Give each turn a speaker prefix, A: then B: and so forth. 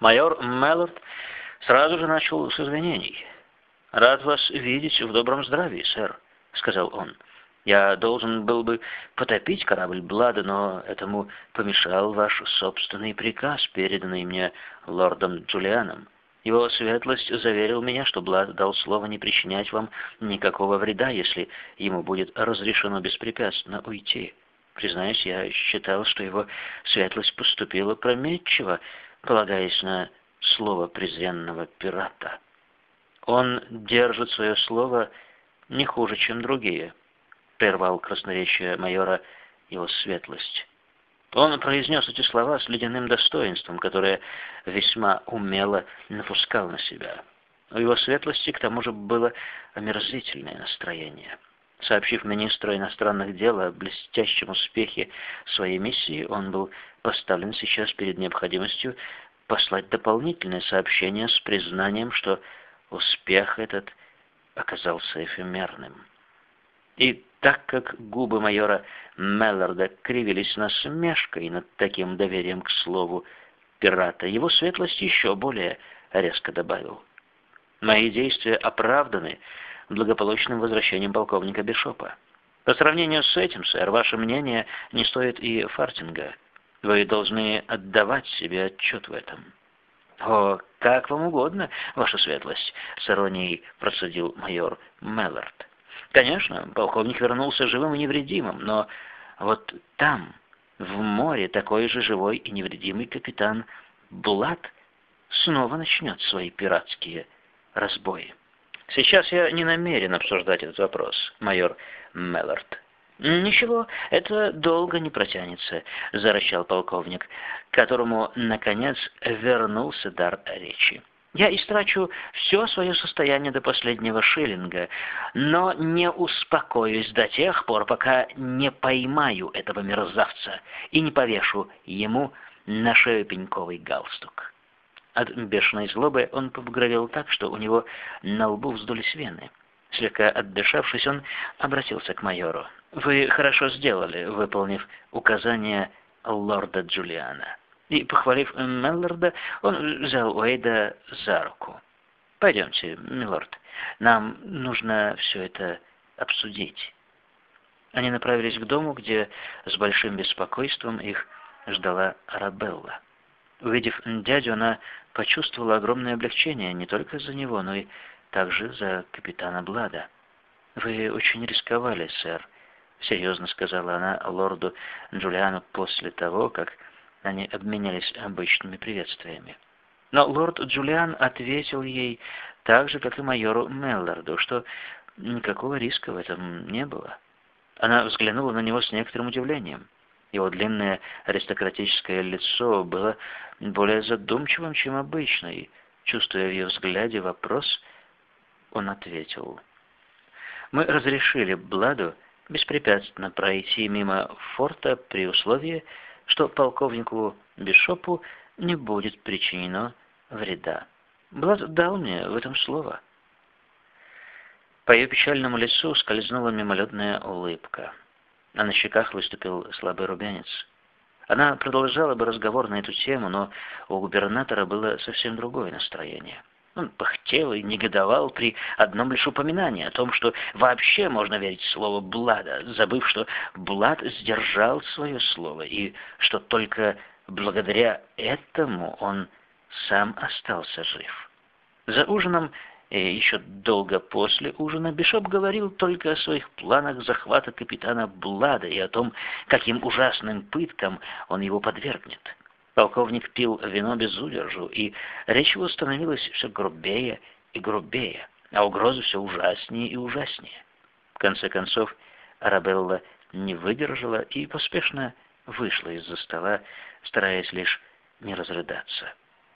A: Майор Меллорд сразу же начал с извинений. «Рад вас видеть в добром здравии, сэр», — сказал он. «Я должен был бы потопить корабль Блада, но этому помешал ваш собственный приказ, переданный мне лордом Джулианом. Его светлость заверил меня, что Блад дал слово не причинять вам никакого вреда, если ему будет разрешено беспрепятственно уйти. Признаюсь, я считал, что его светлость поступила прометчиво, полагаясь на слово презренного пирата. Он держит свое слово не хуже, чем другие, прервал красноречие майора его светлость. Он произнес эти слова с ледяным достоинством, которое весьма умело напускал на себя. У его светлости к тому же было омерзительное настроение. Сообщив министру иностранных дел о блестящем успехе своей миссии, он был поставлен сейчас перед необходимостью послать дополнительное сообщение с признанием, что успех этот оказался эфемерным. И так как губы майора Мелларда кривились насмешкой над таким доверием к слову пирата, его светлость еще более резко добавил. «Мои действия оправданы благополучным возвращением полковника Бишопа. По сравнению с этим, сэр, ваше мнение не стоит и фартинга». Вы должны отдавать себе отчет в этом. «О, как вам угодно, ваша светлость», — с иронией процедил майор Меллард. «Конечно, полковник вернулся живым и невредимым, но вот там, в море, такой же живой и невредимый капитан Блад снова начнет свои пиратские разбои». «Сейчас я не намерен обсуждать этот вопрос, майор Меллард», «Ничего, это долго не протянется», — зарычал полковник, которому, наконец, вернулся дар речи. «Я истрачу все свое состояние до последнего шиллинга, но не успокоюсь до тех пор, пока не поймаю этого мерзавца и не повешу ему на шею пеньковый галстук». От бешеной злобы он побагровел так, что у него на лбу вздулись вены. Слегка отдышавшись, он обратился к майору. «Вы хорошо сделали, выполнив указание лорда Джулиана». И, похвалив Меллорда, он взял Уэйда за руку. «Пойдемте, милорд, нам нужно все это обсудить». Они направились к дому, где с большим беспокойством их ждала Арабелла. Увидев дядю, она почувствовала огромное облегчение не только за него, но и также за капитана Блада. «Вы очень рисковали, сэр», — серьезно сказала она лорду Джулиану после того, как они обменялись обычными приветствиями. Но лорд Джулиан ответил ей так же, как и майору Мелларду, что никакого риска в этом не было. Она взглянула на него с некоторым удивлением. Его длинное аристократическое лицо было более задумчивым, чем обычно, и, чувствуя в ее взгляде вопрос, — он ответил. Мы разрешили Бладу беспрепятственно пройти мимо форта при условии, что полковнику Бишопу не будет причинено вреда. Блад дал мне в этом слово. По ее печальному лицу скользнула мимолетная улыбка, а на щеках выступил слабый румянец. Она продолжала бы разговор на эту тему, но у губернатора было совсем другое настроение. Он пыхтел и негодовал при одном лишь упоминании о том, что вообще можно верить слову «блада», забыв, что Блад сдержал свое слово, и что только благодаря этому он сам остался жив. За ужином и еще долго после ужина Бишоп говорил только о своих планах захвата капитана Блада и о том, каким ужасным пыткам он его подвергнет. Полковник пил вино без удержу, и речь его становилась все грубее и грубее, а угрозы все ужаснее и ужаснее. В конце концов, Арабелла не выдержала и поспешно вышла из-за стола, стараясь лишь не разрыдаться.